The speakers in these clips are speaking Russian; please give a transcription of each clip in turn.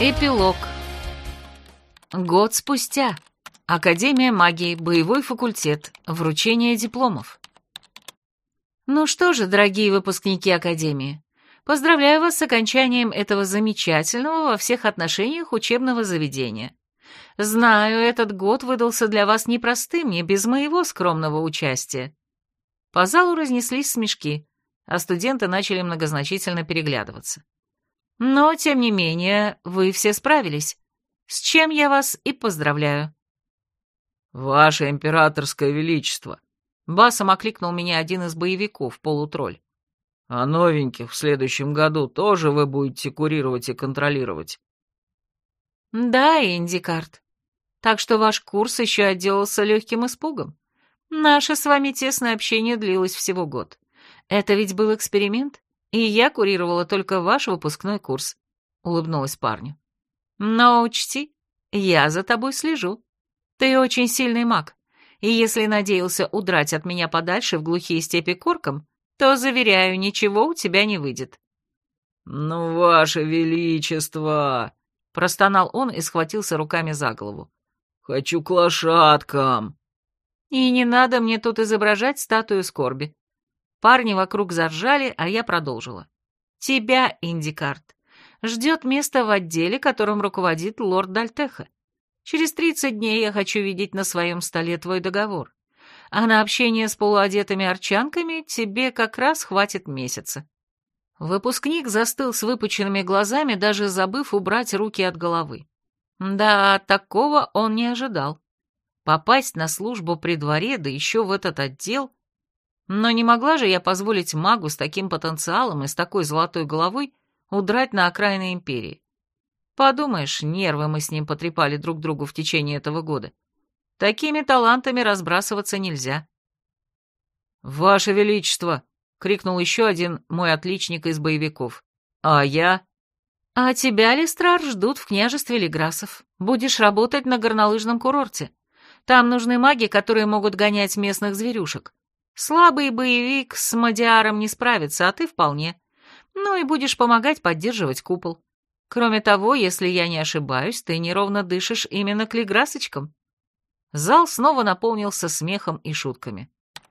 Эпилог. Год спустя. Академия магии, боевой факультет, вручение дипломов. Ну что же, дорогие выпускники Академии, поздравляю вас с окончанием этого замечательного во всех отношениях учебного заведения. Знаю, этот год выдался для вас непростым, не без моего скромного участия. По залу разнеслись смешки, а студенты начали многозначительно переглядываться. Но, тем не менее, вы все справились, с чем я вас и поздравляю. «Ваше императорское величество!» Басом окликнул меня один из боевиков, полутролль. «А новеньких в следующем году тоже вы будете курировать и контролировать?» «Да, Индикарт. Так что ваш курс еще отделался легким испугом. Наше с вами тесное общение длилось всего год. Это ведь был эксперимент, и я курировала только ваш выпускной курс», — улыбнулась парню. «Но учти, я за тобой слежу. Ты очень сильный маг, и если надеялся удрать от меня подальше в глухие степи корком, то, заверяю, ничего у тебя не выйдет». «Ну, ваше величество!» — простонал он и схватился руками за голову. «Хочу к лошадкам!» «И не надо мне тут изображать статую скорби. Парни вокруг заржали, а я продолжила. «Тебя, Индикарт, ждет место в отделе, которым руководит лорд Дальтеха. Через тридцать дней я хочу видеть на своем столе твой договор. А на общение с полуодетыми арчанками тебе как раз хватит месяца». Выпускник застыл с выпученными глазами, даже забыв убрать руки от головы. Да, такого он не ожидал. Попасть на службу при дворе, да еще в этот отдел — но не могла же я позволить магу с таким потенциалом и с такой золотой головой удрать на окраины империи. Подумаешь, нервы мы с ним потрепали друг другу в течение этого года. Такими талантами разбрасываться нельзя. «Ваше Величество!» — крикнул еще один мой отличник из боевиков. «А я?» «А тебя, Листрар, ждут в княжестве Леграсов. Будешь работать на горнолыжном курорте. Там нужны маги, которые могут гонять местных зверюшек. Слабый боевик с Мадиаром не справится, а ты вполне. Ну и будешь помогать поддерживать купол. Кроме того, если я не ошибаюсь, ты неровно дышишь именно клиграсочкам. Зал снова наполнился смехом и шутками.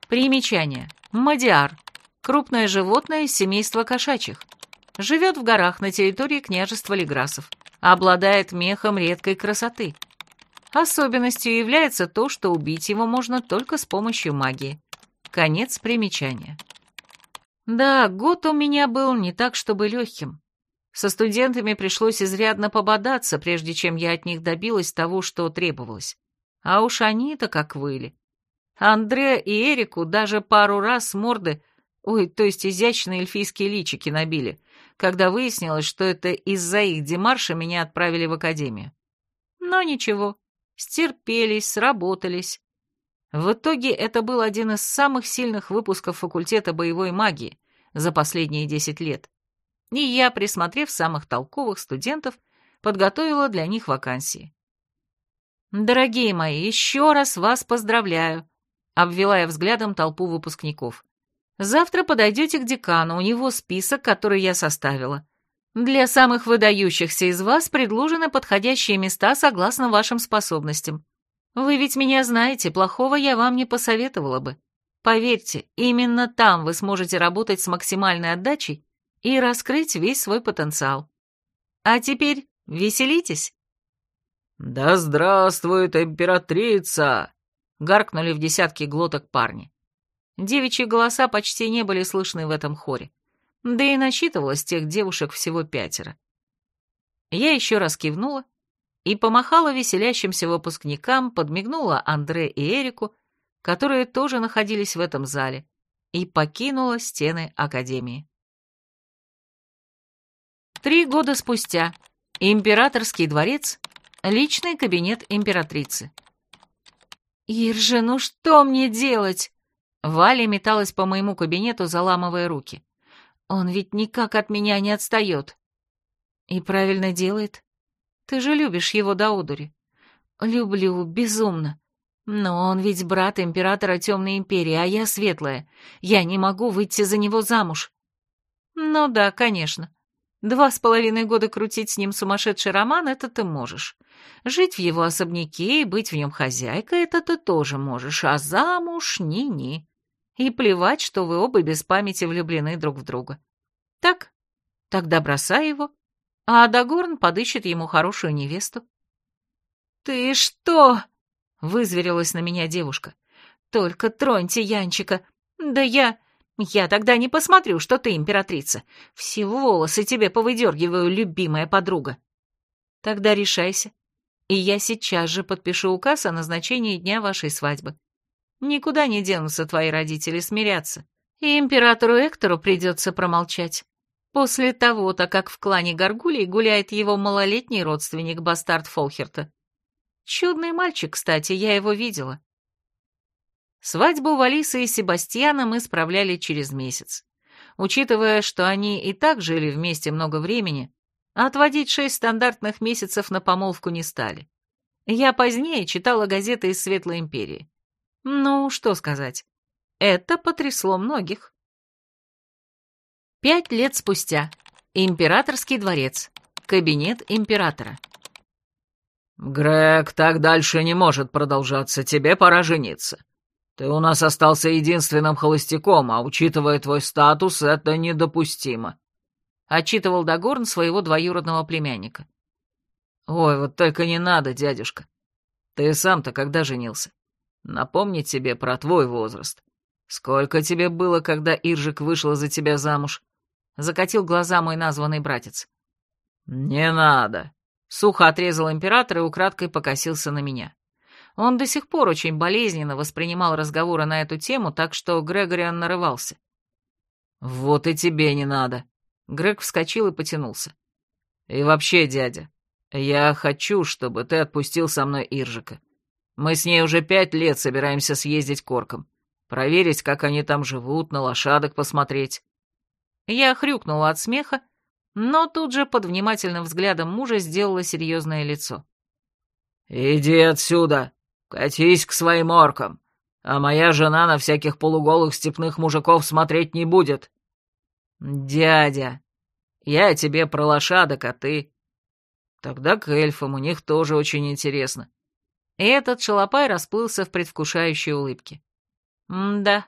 Примечание. Мадиар. Крупное животное семейства кошачьих. Живет в горах на территории княжества Леграсов. Обладает мехом редкой красоты. Особенностью является то, что убить его можно только с помощью магии. Конец примечания. Да, год у меня был не так, чтобы легким. Со студентами пришлось изрядно пободаться, прежде чем я от них добилась того, что требовалось. А уж они-то как выли. Андре и Эрику даже пару раз морды, ой, то есть изящные эльфийские личики набили, когда выяснилось, что это из-за их демарша меня отправили в академию. Но ничего, стерпелись, сработались. В итоге это был один из самых сильных выпусков факультета боевой магии за последние 10 лет. И я, присмотрев самых толковых студентов, подготовила для них вакансии. «Дорогие мои, еще раз вас поздравляю», — обвела я взглядом толпу выпускников. «Завтра подойдете к декану, у него список, который я составила. Для самых выдающихся из вас предложены подходящие места согласно вашим способностям. Вы ведь меня знаете, плохого я вам не посоветовала бы. Поверьте, именно там вы сможете работать с максимальной отдачей и раскрыть весь свой потенциал. А теперь веселитесь. «Да здравствует императрица!» — гаркнули в десятки глоток парни. Девичьи голоса почти не были слышны в этом хоре. Да и насчитывалось тех девушек всего пятеро. Я еще раз кивнула и помахала веселящимся выпускникам, подмигнула Андре и Эрику, которые тоже находились в этом зале, и покинула стены Академии. Три года спустя. Императорский дворец. Личный кабинет императрицы. «Иржи, ну что мне делать?» Валя металась по моему кабинету, заламывая руки. «Он ведь никак от меня не отстает». «И правильно делает. Ты же любишь его до одури. Люблю, безумно. Но он ведь брат императора Темной Империи, а я светлая. Я не могу выйти за него замуж. Ну да, конечно. Два с половиной года крутить с ним сумасшедший роман — это ты можешь. Жить в его особняке и быть в нем хозяйкой — это ты тоже можешь, а замуж — ни-ни. И плевать, что вы оба без памяти влюблены друг в друга. Так? Тогда бросай его, а Адагорн подыщет ему хорошую невесту. «Ты что?» — вызверилась на меня девушка. «Только троньте Янчика. Да я... Я тогда не посмотрю, что ты императрица. Все волосы тебе повыдергиваю, любимая подруга». «Тогда решайся, и я сейчас же подпишу указ о назначении дня вашей свадьбы. Никуда не денутся твои родители смиряться, и императору Эктору придется промолчать. После того-то, как в клане Гаргулей гуляет его малолетний родственник, бастард Фолхерта. Чудный мальчик, кстати, я его видела. Свадьбу Валисы и Себастьяна мы справляли через месяц. Учитывая, что они и так жили вместе много времени, отводить шесть стандартных месяцев на помолвку не стали. Я позднее читала газеты из Светлой Империи. Ну, что сказать, это потрясло многих. Пять лет спустя. Императорский дворец. Кабинет императора. «Грег, так дальше не может продолжаться, тебе пора жениться. Ты у нас остался единственным холостяком, а учитывая твой статус, это недопустимо», — отчитывал Дагорн своего двоюродного племянника. «Ой, вот только не надо, дядюшка. Ты сам-то когда женился? Напомнить тебе про твой возраст. Сколько тебе было, когда Иржик вышла за тебя замуж?» — закатил глаза мой названный братец. «Не надо», Сухо отрезал император и украдкой покосился на меня. Он до сих пор очень болезненно воспринимал разговоры на эту тему, так что Грегориан нарывался. «Вот и тебе не надо». Грег вскочил и потянулся. «И вообще, дядя, я хочу, чтобы ты отпустил со мной Иржика. Мы с ней уже пять лет собираемся съездить к оркам, проверить, как они там живут, на лошадок посмотреть». Я хрюкнула от смеха, но тут же под внимательным взглядом мужа сделала серьезное лицо. «Иди отсюда, катись к своим оркам, а моя жена на всяких полуголых степных мужиков смотреть не будет». «Дядя, я тебе про лошадок, а ты...» «Тогда к эльфам, у них тоже очень интересно». И этот шалопай расплылся в предвкушающей улыбке. «М-да,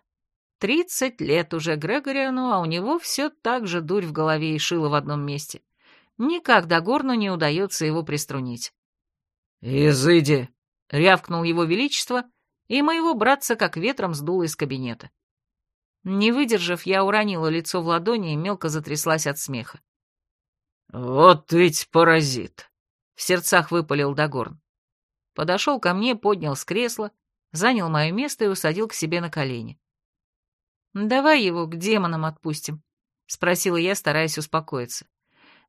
Тридцать лет уже Грегориану, а у него все так же дурь в голове и шило в одном месте. Никак до горну не удается его приструнить. «Изыди!» — рявкнул его величество, и моего братца как ветром сдуло из кабинета. Не выдержав, я уронила лицо в ладони и мелко затряслась от смеха. «Вот ведь паразит!» — в сердцах выпалил Дагорн. Подошел ко мне, поднял с кресла, занял мое место и усадил к себе на колени. «Давай его к демонам отпустим», — спросила я, стараясь успокоиться.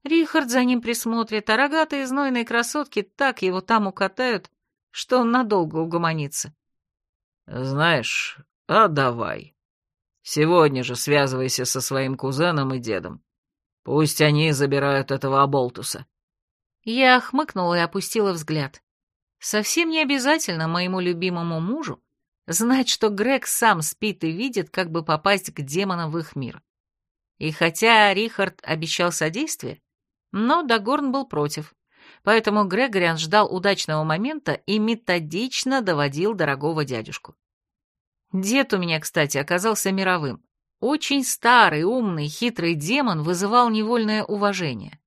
Рихард за ним присмотрит, а рогатые знойные красотки так его там укатают, что он надолго угомонится. «Знаешь, а давай. Сегодня же связывайся со своим кузеном и дедом. Пусть они забирают этого оболтуса». Я хмыкнула и опустила взгляд. Совсем не обязательно моему любимому мужу знать, что Грег сам спит и видит, как бы попасть к демонам в их мир. И хотя Рихард обещал содействие, но Дагорн был против, поэтому Грегориан ждал удачного момента и методично доводил дорогого дядюшку. Дед у меня, кстати, оказался мировым. Очень старый, умный, хитрый демон вызывал невольное уважение.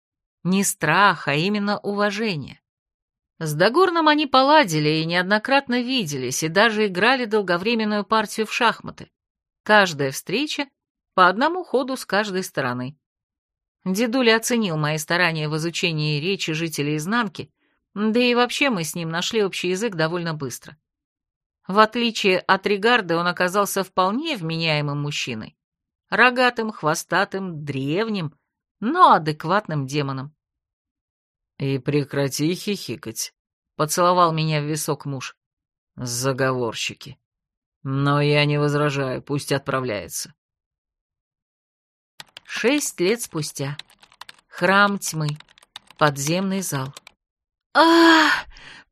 Не страх, а именно уважение. С Дагорном они поладили и неоднократно виделись, и даже играли долговременную партию в шахматы. Каждая встреча по одному ходу с каждой стороны. Дедуля оценил мои старания в изучении речи жителей изнанки, да и вообще мы с ним нашли общий язык довольно быстро. В отличие от Ригарда, он оказался вполне вменяемым мужчиной. Рогатым, хвостатым, древним, но адекватным демоном. «И прекрати хихикать», — поцеловал меня в висок муж. «Заговорщики. Но я не возражаю, пусть отправляется». Шесть лет спустя. Храм тьмы. Подземный зал. а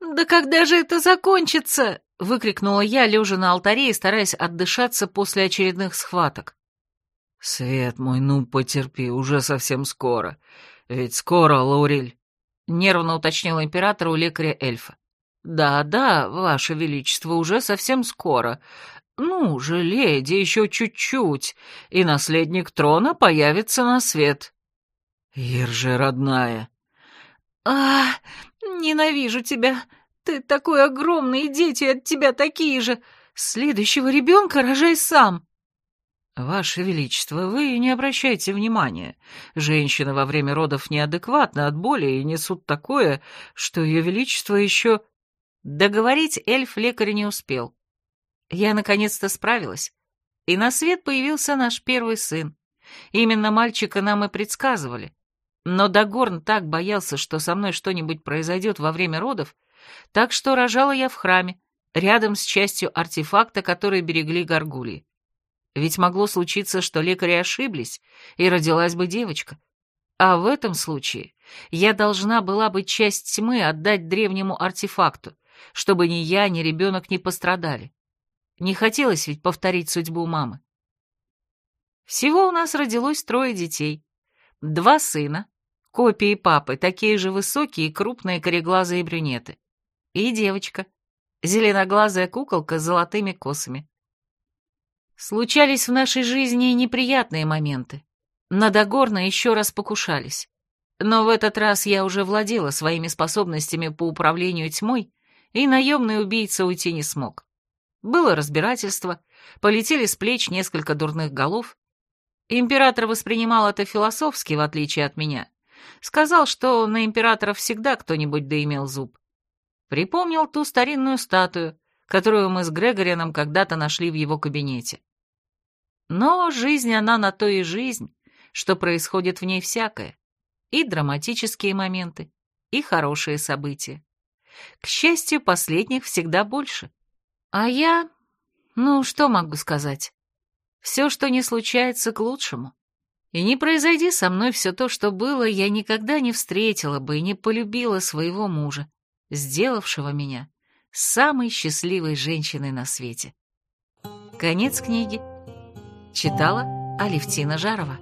Да когда же это закончится?» — выкрикнула я, лежа на алтаре и стараясь отдышаться после очередных схваток. «Свет мой, ну потерпи, уже совсем скоро. Ведь скоро, Лаурель», — нервно уточнил император у лекаря эльфа. «Да-да, ваше величество, уже совсем скоро. Ну же, леди, еще чуть-чуть, и наследник трона появится на свет». «Ирже, родная». «А, ненавижу тебя. Ты такой огромный, и дети от тебя такие же. Следующего ребенка рожай сам». «Ваше Величество, вы не обращайте внимания. Женщины во время родов неадекватны от боли и несут такое, что Ее Величество еще...» Договорить эльф лекаря не успел. Я наконец-то справилась, и на свет появился наш первый сын. Именно мальчика нам и предсказывали. Но Дагорн так боялся, что со мной что-нибудь произойдет во время родов, так что рожала я в храме, рядом с частью артефакта, который берегли горгульи. Ведь могло случиться, что лекари ошиблись, и родилась бы девочка. А в этом случае я должна была бы часть тьмы отдать древнему артефакту, чтобы ни я, ни ребенок не пострадали. Не хотелось ведь повторить судьбу мамы. Всего у нас родилось трое детей. Два сына, копии папы, такие же высокие крупные кореглазые брюнеты. И девочка, зеленоглазая куколка с золотыми косами. Случались в нашей жизни неприятные моменты. На Дагорна еще раз покушались. Но в этот раз я уже владела своими способностями по управлению тьмой, и наемный убийца уйти не смог. Было разбирательство, полетели с плеч несколько дурных голов. Император воспринимал это философски, в отличие от меня. Сказал, что на императора всегда кто-нибудь доимел зуб. Припомнил ту старинную статую, которую мы с Грегорианом когда-то нашли в его кабинете. Но жизнь она на то и жизнь, что происходит в ней всякое. И драматические моменты, и хорошие события. К счастью, последних всегда больше. А я... Ну, что могу сказать? Все, что не случается, к лучшему. И не произойди со мной все то, что было, я никогда не встретила бы и не полюбила своего мужа, сделавшего меня самой счастливой женщиной на свете. Конец книги. Читала Алевтина Жарова.